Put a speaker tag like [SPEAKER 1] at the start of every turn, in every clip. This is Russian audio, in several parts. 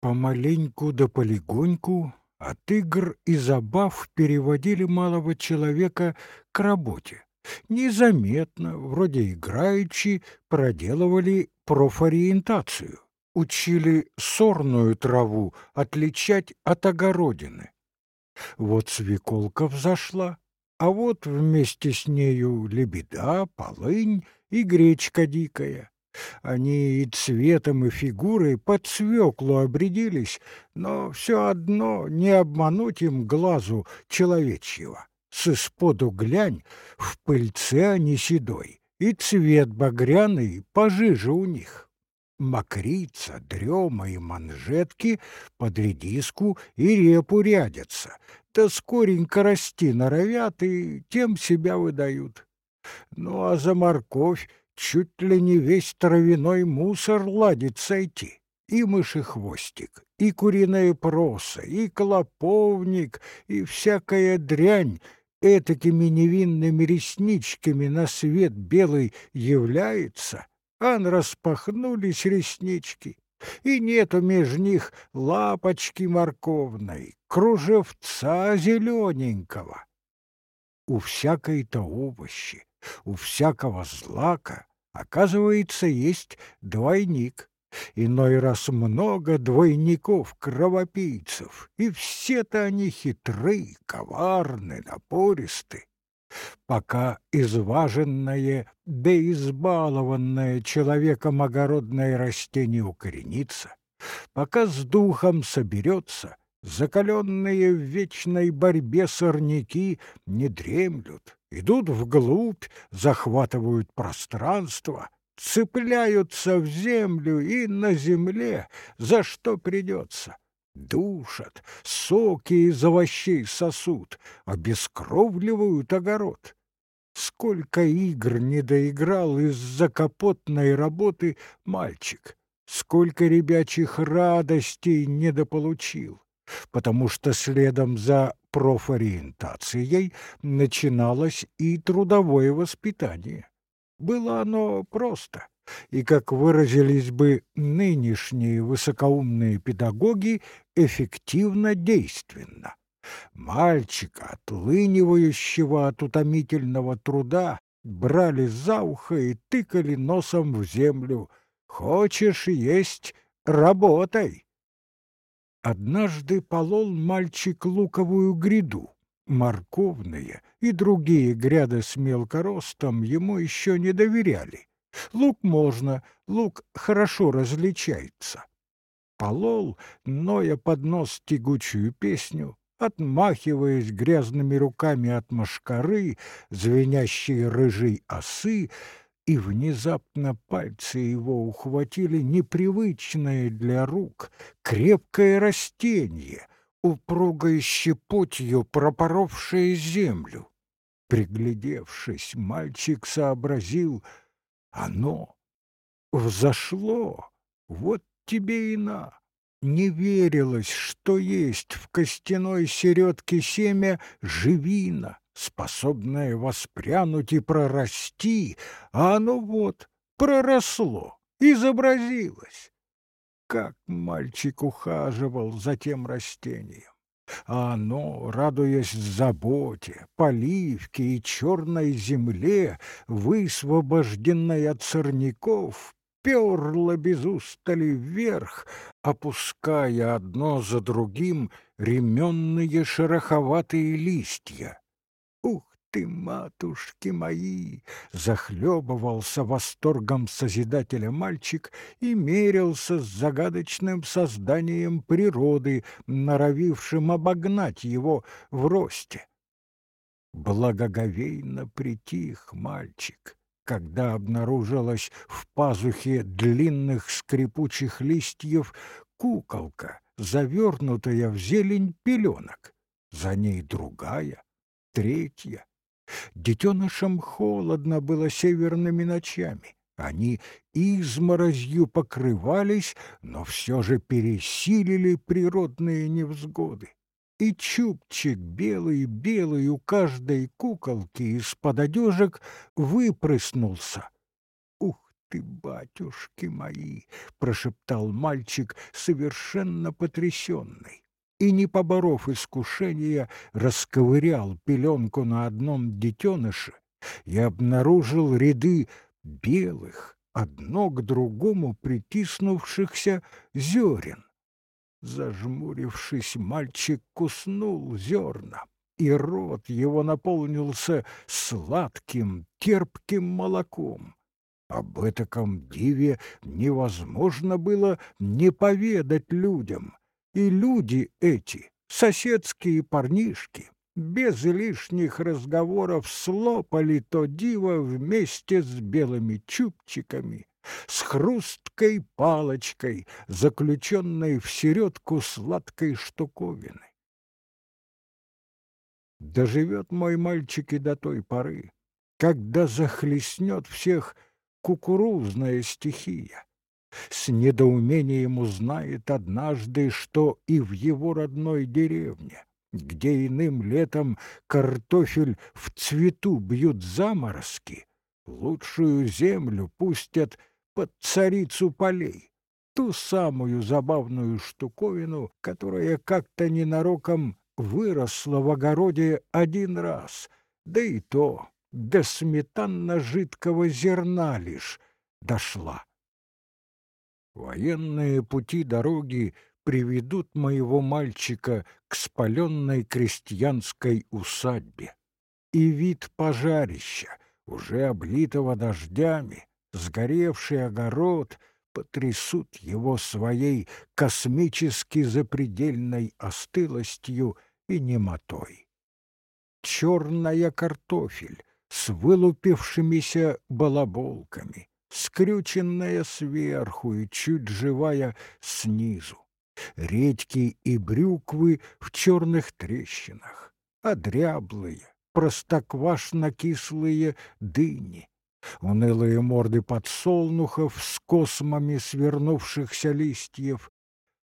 [SPEAKER 1] Помаленьку да полегоньку от игр и забав переводили малого человека к работе. Незаметно, вроде играючи, проделывали профориентацию, учили сорную траву отличать от огородины. Вот свеколка взошла, а вот вместе с нею лебеда, полынь и гречка дикая. Они и цветом, и фигурой под свеклу обрядились, но все одно не обмануть им глазу человечьего. С исподу глянь, в пыльце они седой, и цвет багряный пожиже у них. Мокрица, дрема и манжетки под редиску и репу рядятся, да скоренько расти норовят и тем себя выдают. Ну а за морковь чуть ли не весь травяной мусор ладит сойти. И мышехвостик, и куриная проса, и клоповник, и всякая дрянь этакими невинными ресничками на свет белый является, ан распахнулись реснички, и нету меж них лапочки морковной, кружевца зелененького. У всякой-то овощи, у всякого злака Оказывается, есть двойник. Иной раз много двойников-кровопийцев, и все-то они хитры, коварны, напористы. Пока изваженное да избалованное человеком огородное растение укоренится, пока с духом соберется, закаленные в вечной борьбе сорняки не дремлют, идут вглубь, захватывают пространство, цепляются в землю и на земле, за что придется. Душат, соки из овощей сосут, обескровливают огород. Сколько игр не доиграл из-за капотной работы мальчик, сколько ребячих радостей недополучил потому что следом за профориентацией начиналось и трудовое воспитание. Было оно просто, и, как выразились бы нынешние высокоумные педагоги, эффективно действенно. Мальчика, отлынивающего от утомительного труда, брали за ухо и тыкали носом в землю. «Хочешь есть — работай!» Однажды полол мальчик луковую гряду. Морковные и другие гряды с мелкоростом ему еще не доверяли. Лук можно, лук хорошо различается. Полол, ноя под нос тягучую песню, отмахиваясь грязными руками от мошкары, звенящей рыжей осы, и внезапно пальцы его ухватили непривычное для рук крепкое растение, упругой щепотью пропоровшее землю. Приглядевшись, мальчик сообразил — оно взошло, вот тебе и на. Не верилось, что есть в костяной середке семя живина, способное воспрянуть и прорасти, а оно вот проросло, изобразилось. Как мальчик ухаживал за тем растением, а оно, радуясь заботе, поливке и черной земле, высвобожденной от сорняков, перло без устали вверх, опуская одно за другим ременные шероховатые листья ты, матушки мои!» Захлебывался восторгом Созидателя мальчик и мерился с загадочным созданием природы, норовившим обогнать его в росте. Благоговейно притих мальчик, когда обнаружилась в пазухе длинных скрипучих листьев куколка, завернутая в зелень пеленок. За ней другая, третья, Детенышам холодно было северными ночами. Они изморозью покрывались, но все же пересилили природные невзгоды. И чубчик белый-белый у каждой куколки из-под одежек выпрыснулся. Ух ты, батюшки мои!» — прошептал мальчик, совершенно потрясенный. И, не поборов искушения, расковырял пеленку на одном детеныше и обнаружил ряды белых, одно к другому притиснувшихся зерен. Зажмурившись, мальчик куснул зерна, и рот его наполнился сладким, терпким молоком. Об этаком диве невозможно было не поведать людям, и люди эти, соседские парнишки, без лишних разговоров слопали то диво вместе с белыми чубчиками, с хрусткой палочкой, заключенной в середку сладкой штуковины. Доживет мой мальчик и до той поры, когда захлестнет всех кукурузная стихия. С недоумением узнает однажды, что и в его родной деревне, где иным летом картофель в цвету бьют заморозки, лучшую землю пустят под царицу полей, ту самую забавную штуковину, которая как-то ненароком выросла в огороде один раз, да и то до сметанно-жидкого зерна лишь дошла. Военные пути дороги приведут моего мальчика к спаленной крестьянской усадьбе. И вид пожарища, уже облитого дождями, сгоревший огород потрясут его своей космически запредельной остылостью и немотой. Черная картофель с вылупившимися балаболками, скрюченная сверху и чуть живая снизу, редьки и брюквы в черных трещинах, а дряблые, простоквашно-кислые дыни, унылые морды подсолнухов с космами свернувшихся листьев.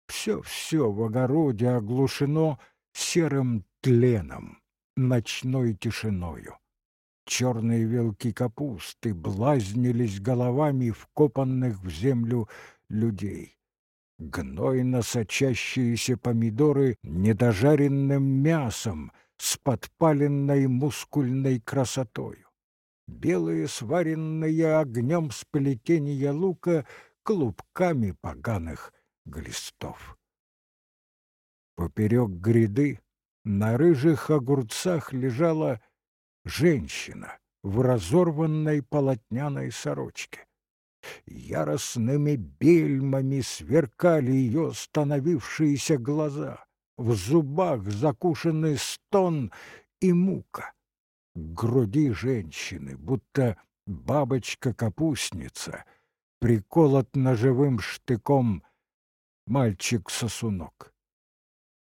[SPEAKER 1] Все-все в огороде оглушено серым тленом, ночной тишиною. Черные велки капусты блазнились головами вкопанных в землю людей. Гнойно сочащиеся помидоры недожаренным мясом с подпаленной мускульной красотою белые сваренные огнем сплетения лука клубками поганых глистов. Поперек гряды на рыжих огурцах лежала женщина в разорванной полотняной сорочке. Яростными бельмами сверкали ее становившиеся глаза, в зубах закушенный стон и мука груди женщины, будто бабочка-капустница, приколот ножевым штыком мальчик-сосунок.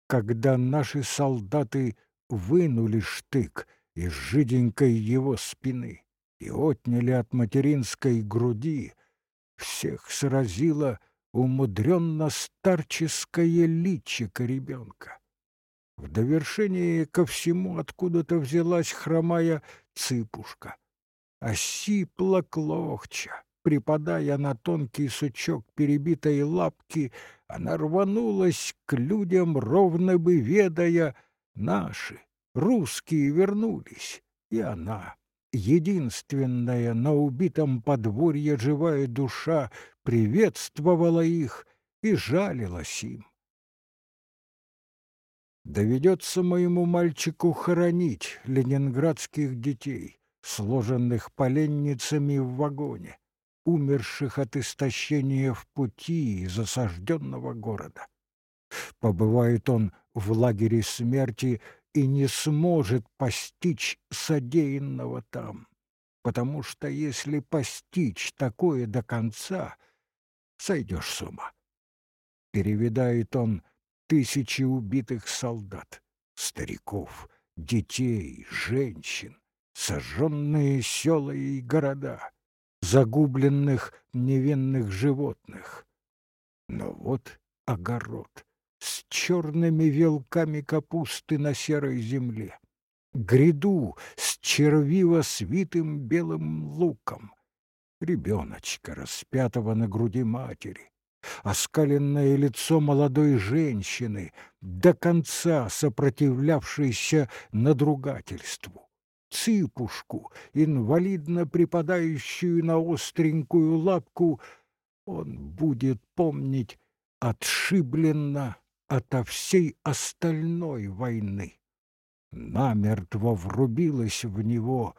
[SPEAKER 1] Когда наши солдаты вынули штык из жиденькой его спины и отняли от материнской груди, всех сразило умудренно старческое личико ребенка. В довершение ко всему откуда-то взялась хромая цыпушка. Осипла клохча, припадая на тонкий сучок перебитой лапки, она рванулась к людям, ровно бы ведая, наши, русские вернулись, и она, единственная на убитом подворье живая душа, приветствовала их и жалилась им доведется моему мальчику хоронить ленинградских детей, сложенных поленницами в вагоне, умерших от истощения в пути из осажденного города. Побывает он в лагере смерти и не сможет постичь содеянного там, потому что если постичь такое до конца, сойдешь с ума. Перевидает он тысячи убитых солдат, стариков, детей, женщин, сожженные села и города, загубленных невинных животных. Но вот огород с черными велками капусты на серой земле, гряду с червиво свитым белым луком, ребеночка, распятого на груди матери, оскаленное лицо молодой женщины, до конца сопротивлявшейся надругательству, цыпушку, инвалидно припадающую на остренькую лапку, он будет помнить отшибленно ото всей остальной войны. Намертво врубилось в него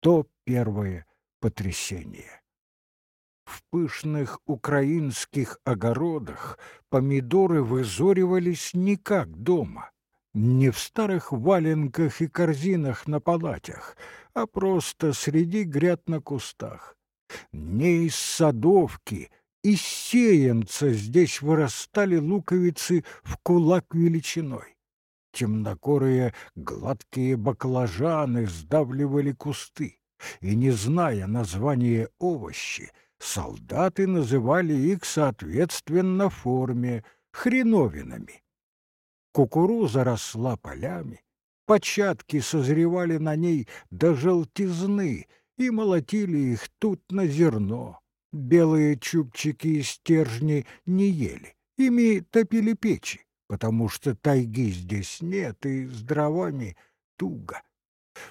[SPEAKER 1] то первое потрясение. В пышных украинских огородах помидоры вызоривались не как дома, не в старых валенках и корзинах на палатях, а просто среди гряд на кустах. Не из садовки, из сеянца здесь вырастали луковицы в кулак величиной. Темнокорые гладкие баклажаны сдавливали кусты, и, не зная названия овощи, солдаты называли их соответственно форме хреновинами. Кукуруза росла полями, початки созревали на ней до желтизны и молотили их тут на зерно. Белые чубчики и стержни не ели, ими топили печи, потому что тайги здесь нет и с дровами туго.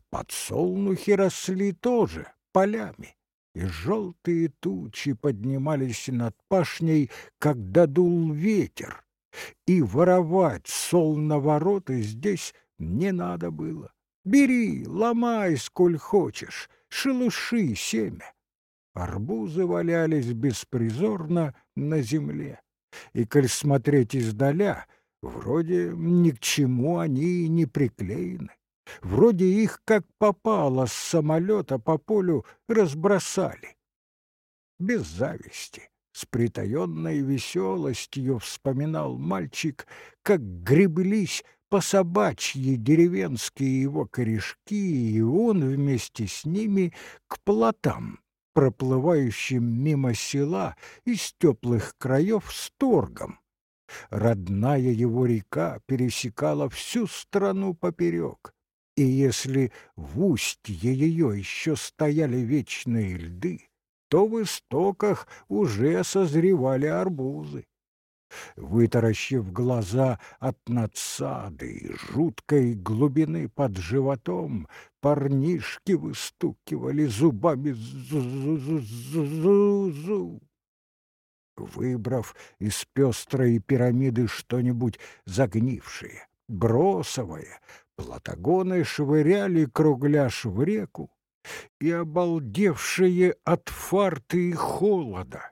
[SPEAKER 1] Подсолнухи росли тоже полями, и желтые тучи поднимались над пашней, когда дул ветер, и воровать сол на вороты здесь не надо было. Бери, ломай, сколь хочешь, шелуши семя. Арбузы валялись беспризорно на земле, и, коль смотреть издаля, вроде ни к чему они не приклеены. Вроде их, как попало, с самолета по полю разбросали. Без зависти, с притаенной веселостью вспоминал мальчик, как греблись по собачьи деревенские его корешки, и он вместе с ними к плотам, проплывающим мимо села из теплых краев с торгом. Родная его река пересекала всю страну поперек, и если в устье ее еще стояли вечные льды, то в истоках уже созревали арбузы. Вытаращив глаза от надсады и жуткой глубины под животом, парнишки выстукивали зубами зу-зу-зу-зу. Выбрав из пестрой пирамиды что-нибудь загнившее, бросовое, Платагоны швыряли кругляш в реку, и, обалдевшие от фарты и холода,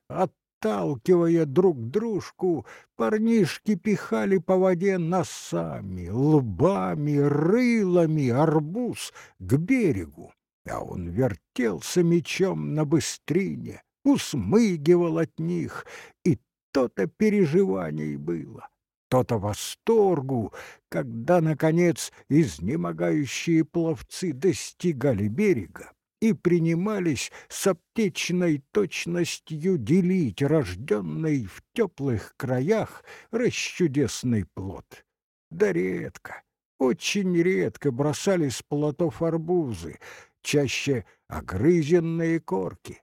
[SPEAKER 1] отталкивая друг дружку, парнишки пихали по воде носами, лбами, рылами арбуз к берегу, а он вертелся мечом на быстрине, усмыгивал от них, и то-то переживаний было то-то восторгу, когда, наконец, изнемогающие пловцы достигали берега и принимались с аптечной точностью делить рожденный в теплых краях расчудесный плод. Да редко, очень редко бросали с плотов арбузы, чаще огрызенные корки.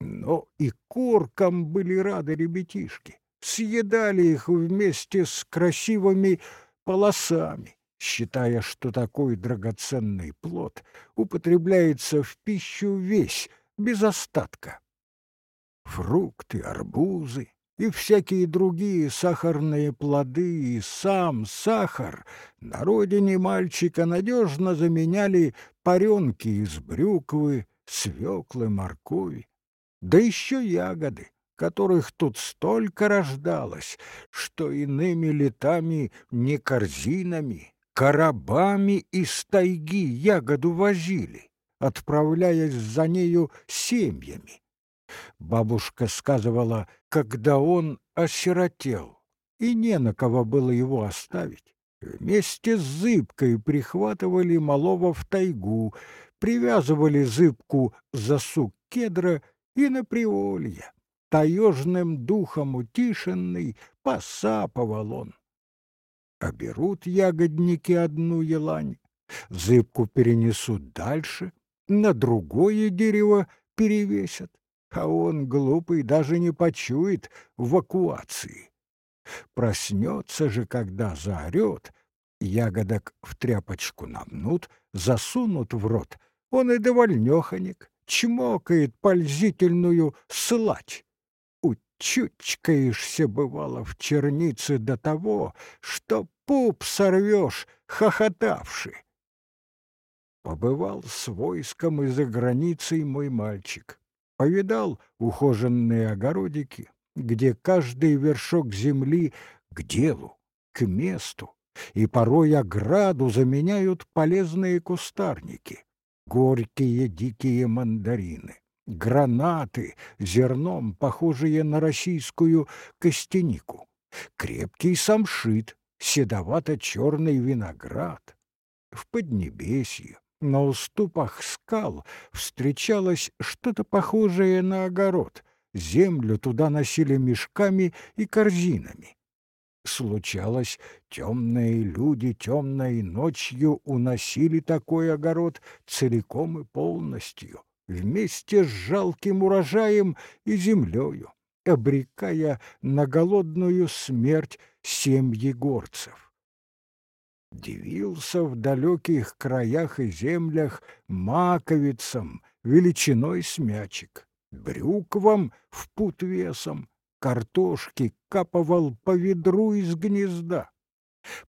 [SPEAKER 1] Но и коркам были рады ребятишки съедали их вместе с красивыми полосами, считая, что такой драгоценный плод употребляется в пищу весь, без остатка. Фрукты, арбузы и всякие другие сахарные плоды и сам сахар на родине мальчика надежно заменяли паренки из брюквы, свеклы, моркови, да еще ягоды, которых тут столько рождалось, что иными летами не корзинами, коробами из тайги ягоду возили, отправляясь за нею семьями. Бабушка сказывала, когда он осиротел, и не на кого было его оставить, вместе с зыбкой прихватывали малого в тайгу, привязывали зыбку за сук кедра и на приволье таежным духом утишенный, посапывал он. А берут ягодники одну елань, зыбку перенесут дальше, на другое дерево перевесят, а он, глупый, даже не почует эвакуации. Проснется же, когда заорет, ягодок в тряпочку намнут, засунут в рот, он и довольнёхонек, чмокает пользительную слать. Учучкаешься, бывало, в чернице до того, что пуп сорвешь, хохотавши. Побывал с войском и за границей мой мальчик. Повидал ухоженные огородики, где каждый вершок земли к делу, к месту, и порой ограду заменяют полезные кустарники, горькие дикие мандарины, гранаты, зерном похожие на российскую костянику, крепкий самшит, седовато-черный виноград. В Поднебесье на уступах скал встречалось что-то похожее на огород. Землю туда носили мешками и корзинами. Случалось, темные люди темной ночью уносили такой огород целиком и полностью, вместе с жалким урожаем и землею, обрекая на голодную смерть семьи горцев дивился в далеких краях и землях маковицам величиной с мячик, брюквам в пут весом, картошки капывал по ведру из гнезда.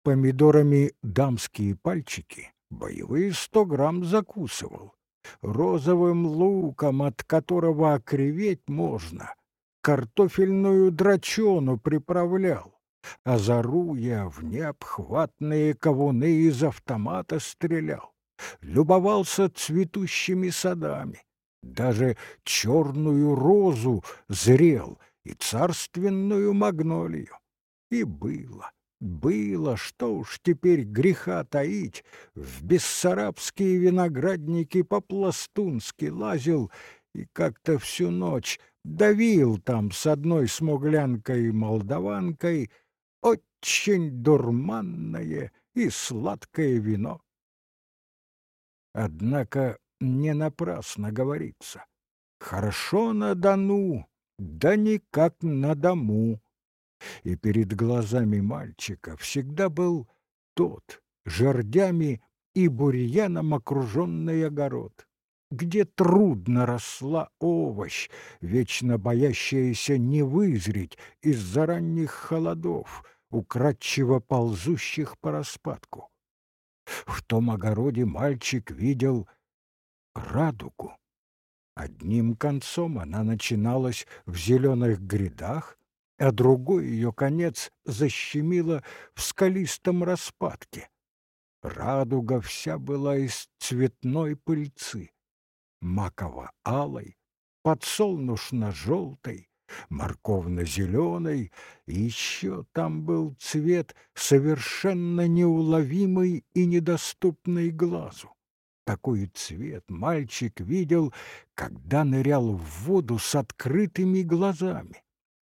[SPEAKER 1] Помидорами дамские пальчики боевые сто грамм закусывал. Розовым луком, от которого окреветь можно, картофельную драчону приправлял озаруя в необхватные ковуны из автомата стрелял, любовался цветущими садами, даже черную розу зрел и царственную магнолию. И было, было, что уж теперь греха таить, в бессарабские виноградники по-пластунски лазил и как-то всю ночь давил там с одной смуглянкой-молдаванкой очень дурманное и сладкое вино. Однако не напрасно говорится. Хорошо на Дону, да никак на дому. И перед глазами мальчика всегда был тот, жердями и бурьяном окруженный огород, где трудно росла овощ, вечно боящаяся не вызреть из-за ранних холодов, украдчиво ползущих по распадку. В том огороде мальчик видел радугу. Одним концом она начиналась в зеленых грядах, а другой ее конец защемило в скалистом распадке. Радуга вся была из цветной пыльцы, маково-алой, подсолнушно-желтой, морковно-зеленой, и еще там был цвет совершенно неуловимый и недоступный глазу. Такой цвет мальчик видел, когда нырял в воду с открытыми глазами.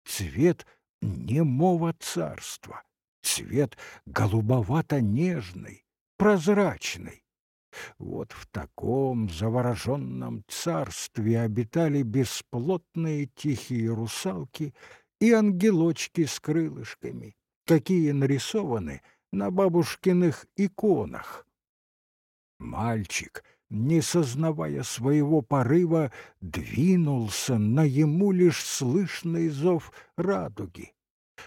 [SPEAKER 1] Цвет немого царства, цвет голубовато-нежный, прозрачный. Вот в таком завороженном царстве обитали бесплотные тихие русалки и ангелочки с крылышками, какие нарисованы на бабушкиных иконах. Мальчик, не сознавая своего порыва, двинулся на ему лишь слышный зов радуги.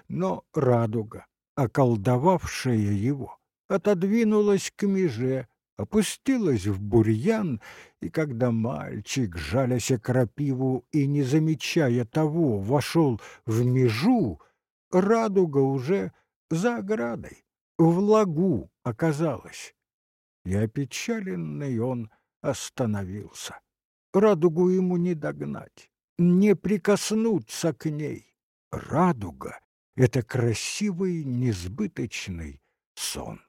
[SPEAKER 1] Но радуга, околдовавшая его, отодвинулась к меже, опустилась в бурьян, и когда мальчик, жаляся крапиву и не замечая того, вошел в межу, радуга уже за оградой, в лагу оказалась. И опечаленный он остановился. Радугу ему не догнать, не прикоснуться к ней. Радуга — это красивый, несбыточный сон.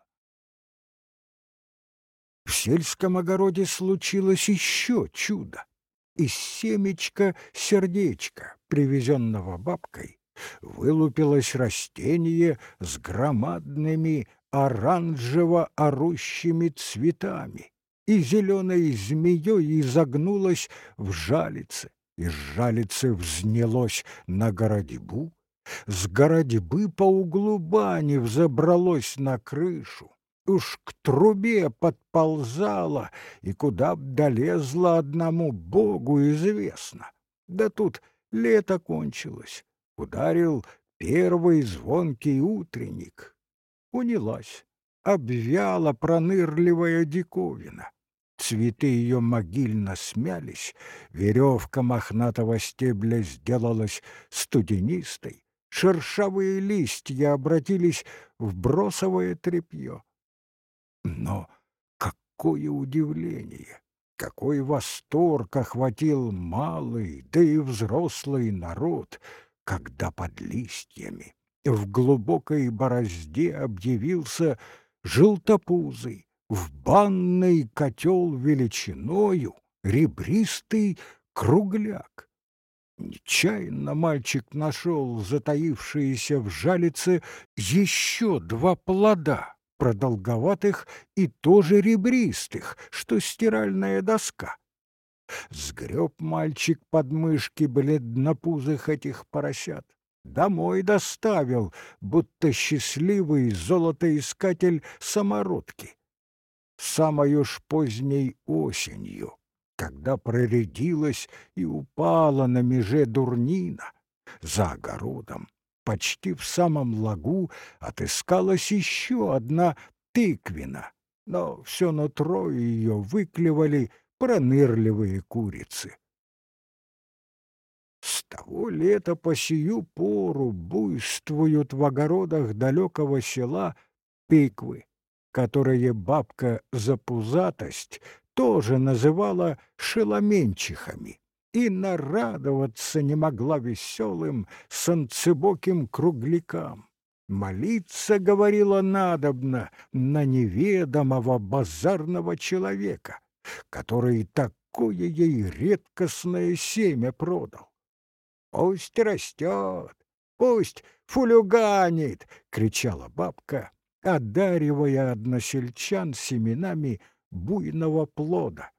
[SPEAKER 1] В сельском огороде случилось еще чудо. Из семечка сердечка, привезенного бабкой, вылупилось растение с громадными оранжево-орущими цветами и зеленой змеей изогнулось в жалице, из жалицы взнялось на городьбу, с городьбы по углу бани взобралось на крышу, уж к трубе подползала, и куда б долезла одному Богу известно. Да тут лето кончилось, ударил первый звонкий утренник. Унялась, обвяла пронырливая диковина. Цветы ее могильно смялись, веревка мохнатого стебля сделалась студенистой, шершавые листья обратились в бросовое тряпье. Но какое удивление! Какой восторг охватил малый, да и взрослый народ, когда под листьями в глубокой борозде объявился желтопузый, в банный котел величиною ребристый кругляк. Нечаянно мальчик нашел затаившиеся в жалице еще два плода, продолговатых и тоже ребристых, что стиральная доска. Сгреб мальчик под мышки бледнопузых этих поросят. Домой доставил, будто счастливый золотоискатель самородки самой уж поздней осенью, когда проредилась и упала на меже дурнина, за огородом, почти в самом лагу, отыскалась еще одна тыквина, но все нутро ее выклевали пронырливые курицы. С того лета по сию пору буйствуют в огородах далекого села тыквы, которые бабка за пузатость тоже называла шеломенчихами, и нарадоваться не могла веселым санцебоким круглякам. Молиться, говорила надобно, на неведомого базарного человека, который такое ей редкостное семя продал. «Пусть растет, пусть фулюганит!» — кричала бабка одаривая односельчан семенами буйного плода,